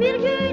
bir gün